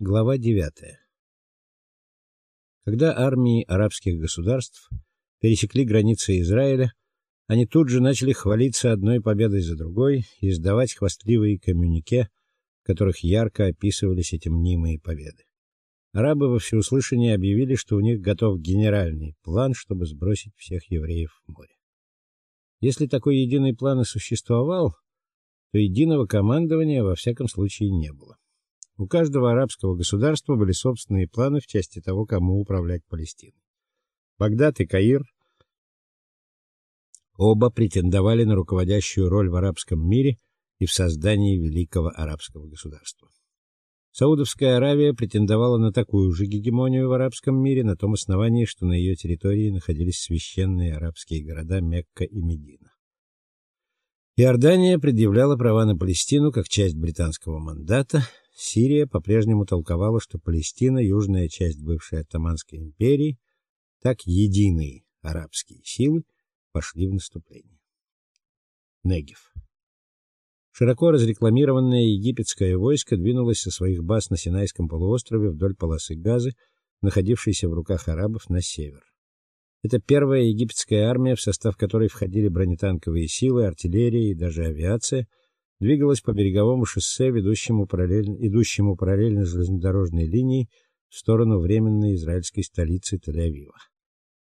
Глава 9. Когда армии арабских государств пересекли границы Израиля, они тут же начали хвалиться одной победой за другой и издавать хвастливые коммюнике, в которых ярко описывались эти мнимые победы. Арабы во всеуслышание объявили, что у них готов генеральный план, чтобы сбросить всех евреев в море. Если такой единый план и существовал, то единого командования во всяком случае не было. У каждого арабского государства были собственные планы в части того, кому управлять Палестиной. Багдад и Каир оба претендовали на руководящую роль в арабском мире и в создании великого арабского государства. Саудовская Аравия претендовала на такую же гегемонию в арабском мире на том основании, что на ее территории находились священные арабские города Мекка и Медина. Иордания предъявляла права на Палестину как часть британского мандата, Сирия по-прежнему толковала, что Палестина южная часть бывшей Оттоманской империи, так единые арабские силы пошли в наступление. Негев. Широко разрекламированное египетское войско двинулось со своих баз на Синайском полуострове вдоль полосы Газы, находившейся в руках арабов на север. Это первая египетская армия, в состав которой входили бронетанковые силы, артиллерия и даже авиация – двигалась по береговому шоссе, ведущему параллельно идущему параллельно железнодорожной линии в сторону временной израильской столицы Тель-Авива.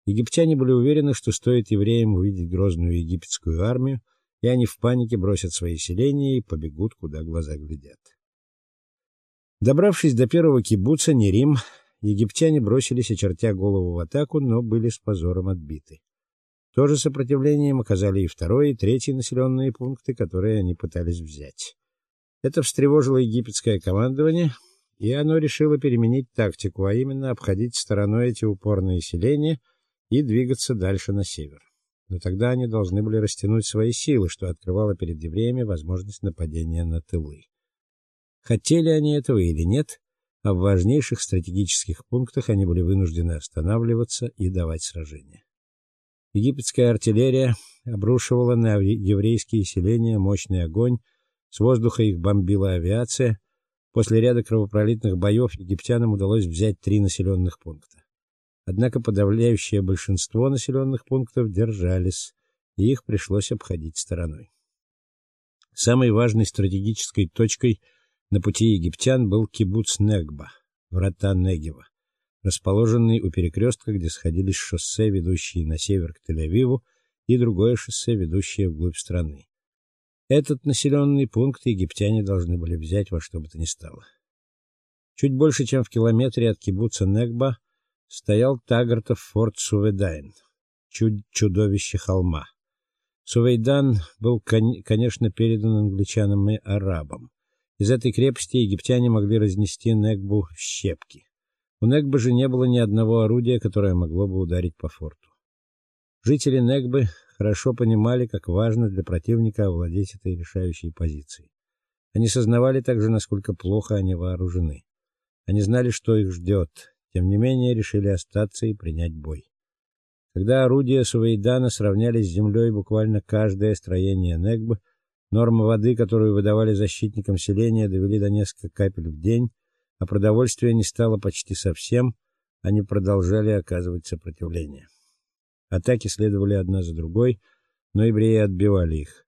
Египтяне были уверены, что стоит евреям увидеть грозную египетскую армию, и они в панике бросят свои селения и побегут, куда глаза глядят. Добравшись до первого кибуца Нерим, египтяне бросились, очертя голову в атаку, но были с позором отбиты. То же сопротивление им оказали и второй, и третий населенные пункты, которые они пытались взять. Это встревожило египетское командование, и оно решило переменить тактику, а именно обходить стороной эти упорные селения и двигаться дальше на север. Но тогда они должны были растянуть свои силы, что открывало перед евреями возможность нападения на тылы. Хотели они этого или нет, а в важнейших стратегических пунктах они были вынуждены останавливаться и давать сражения. Египетская артиллерия обрушивала на еврейские селения мощный огонь, с воздуха их бомбила авиация. После ряда кровопролитных боев египтянам удалось взять три населенных пункта. Однако подавляющее большинство населенных пунктов держались, и их пришлось обходить стороной. Самой важной стратегической точкой на пути египтян был кибуц Негба, врата Негева расположенный у перекрестка, где сходились шоссе, ведущие на север к Тель-Авиву, и другое шоссе, ведущее вглубь страны. Этот населенный пункт египтяне должны были взять во что бы то ни стало. Чуть больше, чем в километре от кибуца Негба, стоял Тагартов форт Суведайн, чуд чудовище холма. Сувейдан был, конечно, передан англичанам и арабам. Из этой крепости египтяне могли разнести Негбу в щепки. У Негбы же не было ни одного орудия, которое могло бы ударить по форту. Жители Негбы хорошо понимали, как важно для противника овладеть этой решающей позицией. Они сознавали также, насколько плохо они вооружены. Они знали, что их ждет, тем не менее решили остаться и принять бой. Когда орудия Сувейдана сравняли с землей буквально каждое строение Негбы, нормы воды, которую выдавали защитникам селения, довели до нескольких капель в день, а продовольствия не стало почти совсем, они продолжали оказывать сопротивление. Атаки следовали одна за другой, но евреи отбивали их.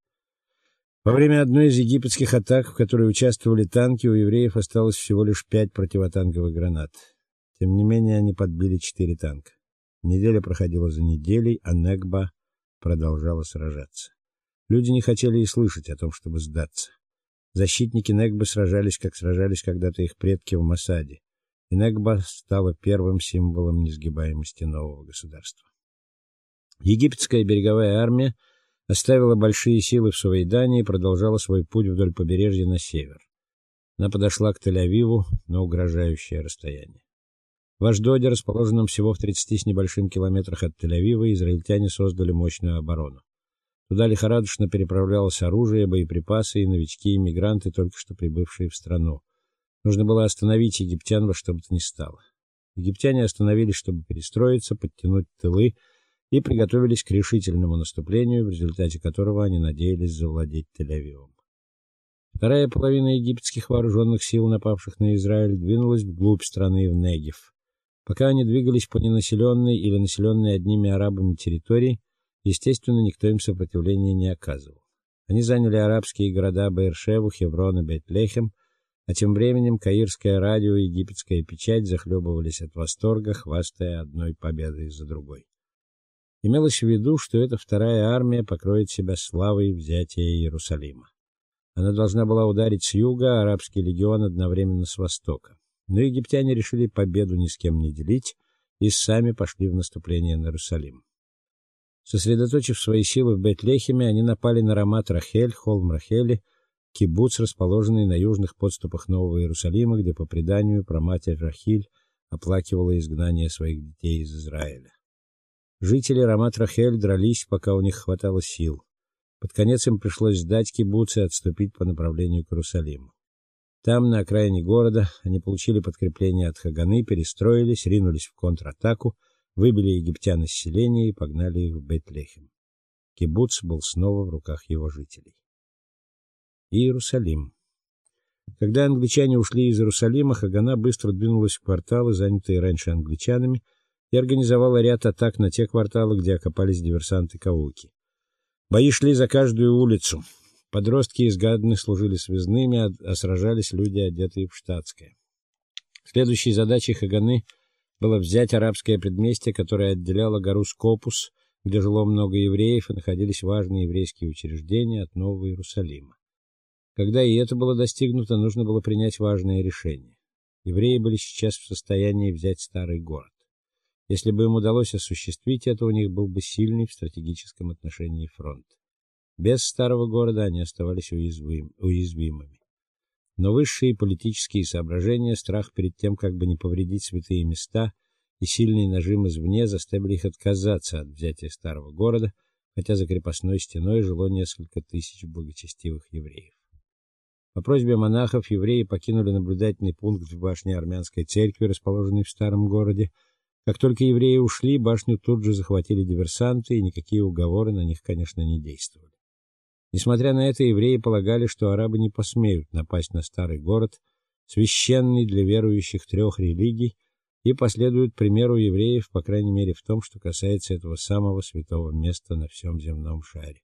Во время одной из египетских атак, в которой участвовали танки, у евреев осталось всего лишь пять противотанковых гранат. Тем не менее, они подбили четыре танка. Неделя проходила за неделей, а Негба продолжала сражаться. Люди не хотели и слышать о том, чтобы сдаться. Защитники Негбы сражались, как сражались когда-то их предки в Масаде. И Негба стала первым символом несгибаемости нового государства. Египетская береговая армия оставила большие силы в Сувейдане и продолжала свой путь вдоль побережья на север. Она подошла к Тель-Авиву на угрожающее расстояние. В Ашдоде, расположенном всего в 30 с небольшим километрах от Тель-Авива, израильтяне создали мощную оборону. Туда лихорадочно переправлялось оружие, боеприпасы и новички-иммигранты, только что прибывшие в страну. Нужно было остановить египтян во что бы то ни стало. Египтяне остановились, чтобы перестроиться, подтянуть тылы и приготовились к решительному наступлению, в результате которого они надеялись завладеть Тель-Авивом. Вторая половина египетских вооруженных сил, напавших на Израиль, двинулась вглубь страны в Негев. Пока они двигались по ненаселенной или населенной одними арабами территории, естественно, никто им сопротивления не оказывал. Они заняли арабские города Беэр-Шеву, Хеврон и Бет-Лехем, а тем временем каирское радио и египетская печать захлебывались от восторга, хвастая одной победой за другой. Имелось в виду, что эта вторая армия покроет себя славой взятия Иерусалима. Она должна была ударить с юга, арабский легион одновременно с востока. Но египтяне решили победу ни с кем не делить и сами пошли в наступление на Иерусалим. Сосредоточив свои силы в Бет-Лехеме, они напали на Рамат-Рахель, холм Рахели, кибуц, расположенный на южных подступах Нового Иерусалима, где по преданию праматерь Рахиль оплакивала изгнание своих детей из Израиля. Жители Рамат-Рахель дрались, пока у них хватало сил. Под конец им пришлось сдать кибуц и отступить по направлению к Иерусалиму. Там, на окраине города, они получили подкрепление от Хаганы, перестроились, ринулись в контратаку, выбили египтян из селения и погнали их в Бет-Лехем. Кибуц был снова в руках его жителей. Иерусалим. Когда англичане ушли из Иерусалима, Хагана быстро двинулась в кварталы, занятые раньше англичанами, и организовала ряд атак на те кварталы, где окопались диверсанты Кауки. Бои шли за каждую улицу. Подростки из Гадны служили связными, а, а сражались люди, одетые в штатское. Следующей задачей Хаганы было взять арабское предместье, которое отделяло гору Скопус, где жило много евреев и находились важные еврейские учреждения от Нового Иерусалима. Когда и это было достигнуто, нужно было принять важное решение. Евреи были сейчас в состоянии взять старый город. Если бы им удалось осуществить это, у них был бы сильный в стратегическом отношении фронт. Без старого города они оставались уязвим, уязвимыми. Но высшие политические соображения, страх перед тем, как бы не повредить святые места, и сильный нажим извне заставили их отказаться от взятия старого города, хотя за крепостной стеной жило несколько тысяч благочестивых евреев. По просьбе монахов евреи покинули наблюдательный пункт в башне армянской церкви, расположенной в старом городе, как только евреи ушли, башню тут же захватили диверсанты, и никакие уговоры на них, конечно, не действовали. Несмотря на это, евреи полагали, что арабы не посмеют напасть на старый город, священный для верующих трех религий, и последуют примеру евреев, по крайней мере, в том, что касается этого самого святого места на всем земном шаре.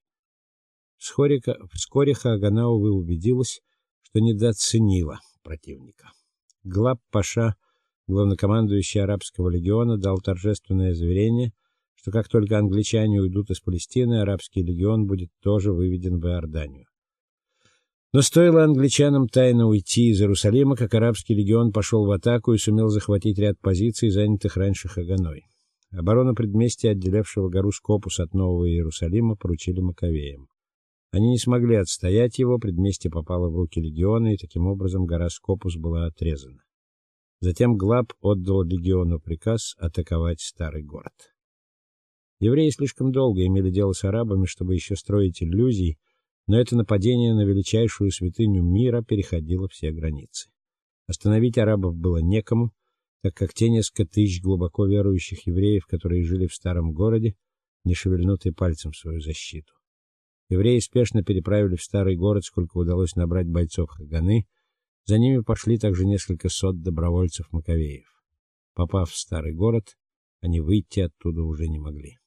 Вскоре, вскоре Хаганау убедилась, что недооценила противника. Глаб Паша главнокомандующий арабского легиона дал торжественное заверение, что как только англичане уйдут из Палестины, арабский легион будет тоже выведен в Иорданию. Но стоило англичанам тайно уйти из Иерусалима, как арабский легион пошел в атаку и сумел захватить ряд позиций, занятых раньше Хаганой. Оборону предместья, отделявшего гору Скопус от Нового Иерусалима, поручили Маковеям. Они не смогли отстоять его, предместье попало в руки легиона, и таким образом гора Скопус была отрезана. Затем Глаб отдал легиону приказ атаковать старый город. Евреи слишком долго имели дело с арабами, чтобы еще строить иллюзий, но это нападение на величайшую святыню мира переходило все границы. Остановить арабов было некому, так как те несколько тысяч глубоко верующих евреев, которые жили в старом городе, не шевельнут и пальцем в свою защиту. Евреи спешно переправили в старый город, сколько удалось набрать бойцов Хаганы, за ними пошли также несколько сот добровольцев Маковеев. Попав в старый город, они выйти оттуда уже не могли.